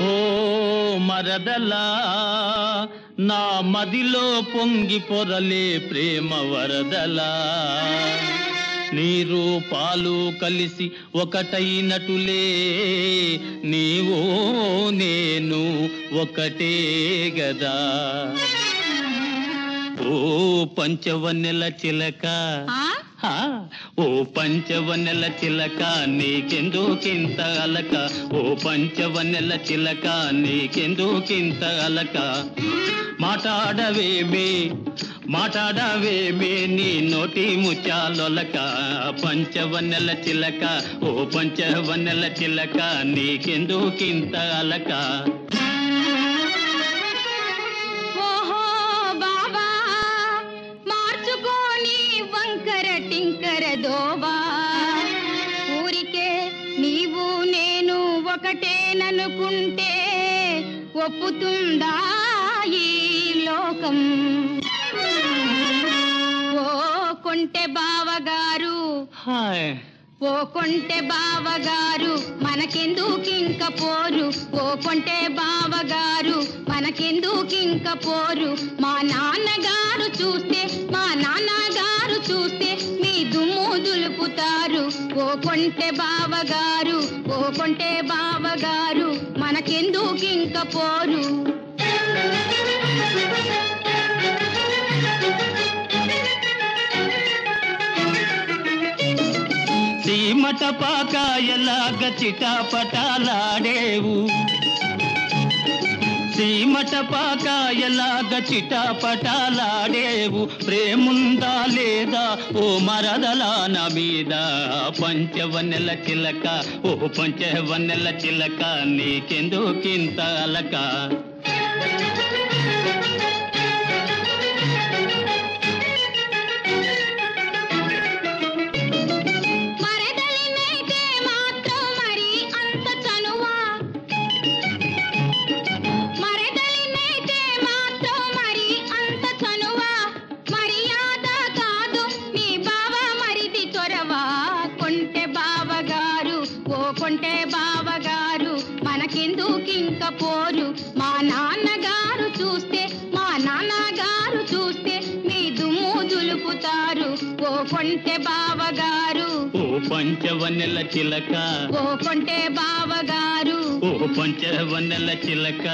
ఓ మరదలా నా మదిలో పొంగి పొరలే ప్రేమ వరదలా. నీరు పాలు కలిసి ఒకటైనటులే నీవో నేను ఒకటే గదా. ఓ పంచవన్నెల చిలక ఓ పంచవనెల చిలక నీకెందుకింత అలక? ఓ పంచవనెల చిలక నీకెందుకింత అలక? మాట్లాడవేమే మాట్లాడవేమే నీ నోటి ముచ్చాలొలక పంచవన్నెల చిలక ఓ పంచవన్నెల చిలక నీకెందుకింత అలక? ఓహో బాబా మార్చుకోని వంకరటి టింకర దోవా ఊరికే నీవు నేను ఒకటేననుకుంటే ఒప్పుతుందా ఈ లోకం? ఓ కొంటె బావగారు ఓ కొంటె బావగారు మనకెందుకింక పోరు? ఓ కొంటె బావగారు మనకెందుకింక పోరు? మా నాన్నగారు చూస్తే దులుపుతారు ఓ కొంటే బావగారు ఓ కొంటే బావగారు మనకెందుకింక పోరు? సీమట పాకాయలాగ చిటాపటాలాడేవు. సీమట పాకాయలాగ చిటపటలాడేవు. ప్రేముందా లేదా? ఓ మరదలా మీద పంచవన్నెల చిలక ఓ పంచవన్నెల చిలక నీకెందుకింత అలక? మనకెందుకింక పోరు మా నాన్నగారు చూస్తే మా నాన్నగారు చూస్తే మీ దుమ్ము దులుపుతారు ఓ కొంటె బావగారు. ఓ పంచవన్నెల చిలక. ఓ కొంటె బావగారు. ఓ పంచవన్నెల చిలక.